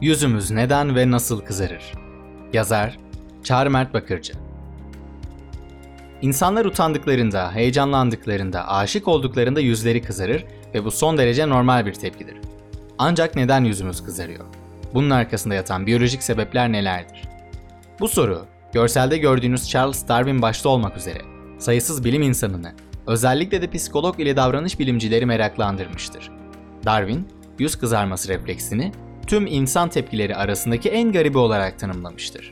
Yüzümüz neden ve nasıl kızarır? Yazar Çağrı Mert Bakırcı İnsanlar utandıklarında, heyecanlandıklarında, aşık olduklarında yüzleri kızarır ve bu son derece normal bir tepkidir. Ancak neden yüzümüz kızarıyor? Bunun arkasında yatan biyolojik sebepler nelerdir? Bu soru, görselde gördüğünüz Charles Darwin başta olmak üzere sayısız bilim insanını, özellikle de psikolog ile davranış bilimcileri meraklandırmıştır. Darwin, yüz kızarması refleksini tüm insan tepkileri arasındaki en garibi olarak tanımlamıştır.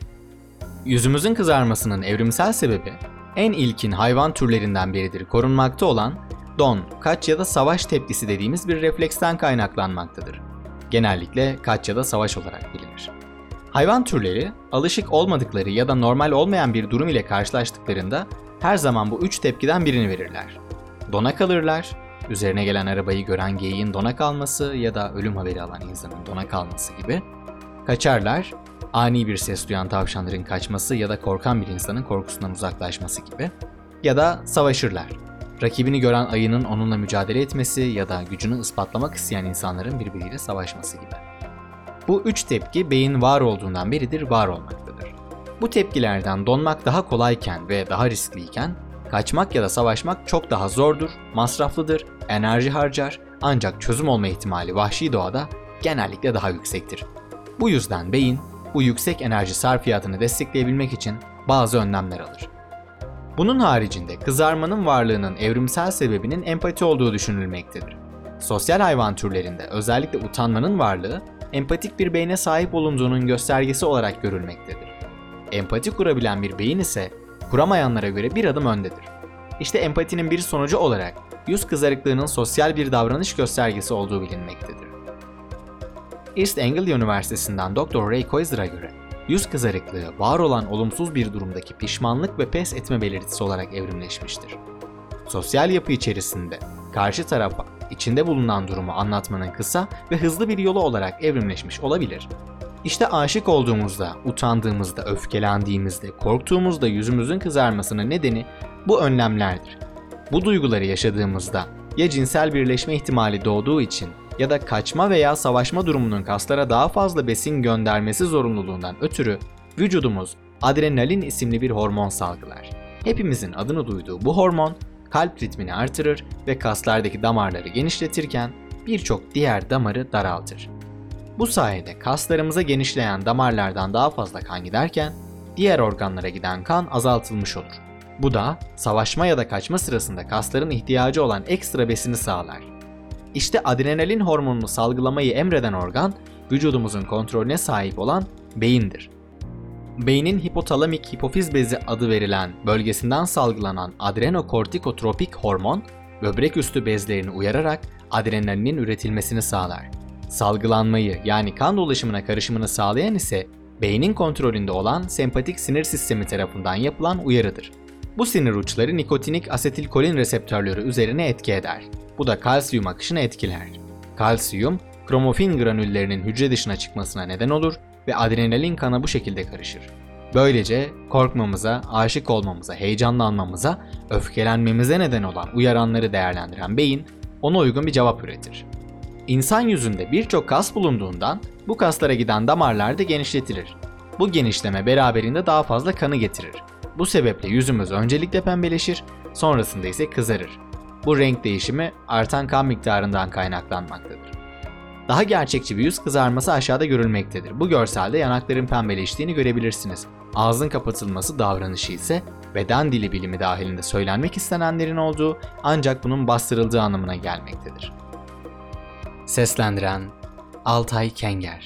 Yüzümüzün kızarmasının evrimsel sebebi en ilkin hayvan türlerinden biridir korunmakta olan don, kaç ya da savaş tepkisi dediğimiz bir refleksten kaynaklanmaktadır. Genellikle kaç ya da savaş olarak bilinir. Hayvan türleri alışık olmadıkları ya da normal olmayan bir durum ile karşılaştıklarında her zaman bu üç tepkiden birini verirler. Dona kalırlar, üzerine gelen arabayı gören geyiğin dona kalması ya da ölüm haberi alan insanın dona kalması gibi. Kaçarlar, ani bir ses duyan tavşanların kaçması ya da korkan bir insanın korkusundan uzaklaşması gibi. Ya da savaşırlar. Rakibini gören ayının onunla mücadele etmesi ya da gücünü ispatlamak isteyen insanların birbiriyle savaşması gibi. Bu üç tepki beyin var olduğundan beridir var olmaktadır. Bu tepkilerden donmak daha kolayken ve daha riskliyken, kaçmak ya da savaşmak çok daha zordur, masraflıdır, enerji harcar ancak çözüm olma ihtimali vahşi doğada genellikle daha yüksektir. Bu yüzden beyin bu yüksek enerji sarfiyatını destekleyebilmek için bazı önlemler alır. Bunun haricinde kızarmanın varlığının evrimsel sebebinin empati olduğu düşünülmektedir. Sosyal hayvan türlerinde özellikle utanmanın varlığı empatik bir beyne sahip olunduğunun göstergesi olarak görülmektedir. Empati kurabilen bir beyin ise kuramayanlara göre bir adım öndedir. İşte empatinin bir sonucu olarak yüz kızarıklığının sosyal bir davranış göstergesi olduğu bilinmektedir. East Anglia Üniversitesi'nden Dr. Ray Koizer'a göre yüz kızarıklığı var olan olumsuz bir durumdaki pişmanlık ve pes etme belirtisi olarak evrimleşmiştir. Sosyal yapı içerisinde karşı tarafa içinde bulunan durumu anlatmanın kısa ve hızlı bir yolu olarak evrimleşmiş olabilir. İşte aşık olduğumuzda, utandığımızda, öfkelendiğimizde, korktuğumuzda yüzümüzün kızarmasının nedeni bu önlemlerdir. Bu duyguları yaşadığımızda ya cinsel birleşme ihtimali doğduğu için ya da kaçma veya savaşma durumunun kaslara daha fazla besin göndermesi zorunluluğundan ötürü vücudumuz adrenalin isimli bir hormon salgılar. Hepimizin adını duyduğu bu hormon kalp ritmini artırır ve kaslardaki damarları genişletirken birçok diğer damarı daraltır. Bu sayede kaslarımıza genişleyen damarlardan daha fazla kan giderken diğer organlara giden kan azaltılmış olur. Bu da savaşma ya da kaçma sırasında kasların ihtiyacı olan ekstra besini sağlar. İşte adrenalin hormonunu salgılamayı emreden organ, vücudumuzun kontrolüne sahip olan beyindir. Beynin hipotalamik hipofiz bezi adı verilen bölgesinden salgılanan adrenokortikotropik hormon, böbrek üstü bezlerini uyararak adrenalinin üretilmesini sağlar. Salgılanmayı yani kan dolaşımına karışımını sağlayan ise beynin kontrolünde olan sempatik sinir sistemi tarafından yapılan uyarıdır. Bu sinir uçları nikotinik asetilkolin reseptörleri üzerine etki eder. Bu da kalsiyum akışını etkiler. Kalsiyum, kromofin granüllerinin hücre dışına çıkmasına neden olur ve adrenalin kana bu şekilde karışır. Böylece korkmamıza, aşık olmamıza, heyecanlanmamıza, öfkelenmemize neden olan uyaranları değerlendiren beyin ona uygun bir cevap üretir. İnsan yüzünde birçok kas bulunduğundan bu kaslara giden damarlar da genişletilir. Bu genişleme beraberinde daha fazla kanı getirir. Bu sebeple yüzümüz öncelikle pembeleşir, sonrasında ise kızarır. Bu renk değişimi artan kan miktarından kaynaklanmaktadır. Daha gerçekçi bir yüz kızarması aşağıda görülmektedir. Bu görselde yanakların pembeleştiğini görebilirsiniz. Ağzın kapatılması davranışı ise beden dili bilimi dahilinde söylenmek istenenlerin olduğu ancak bunun bastırıldığı anlamına gelmektedir. Seslendiren Altay Kenger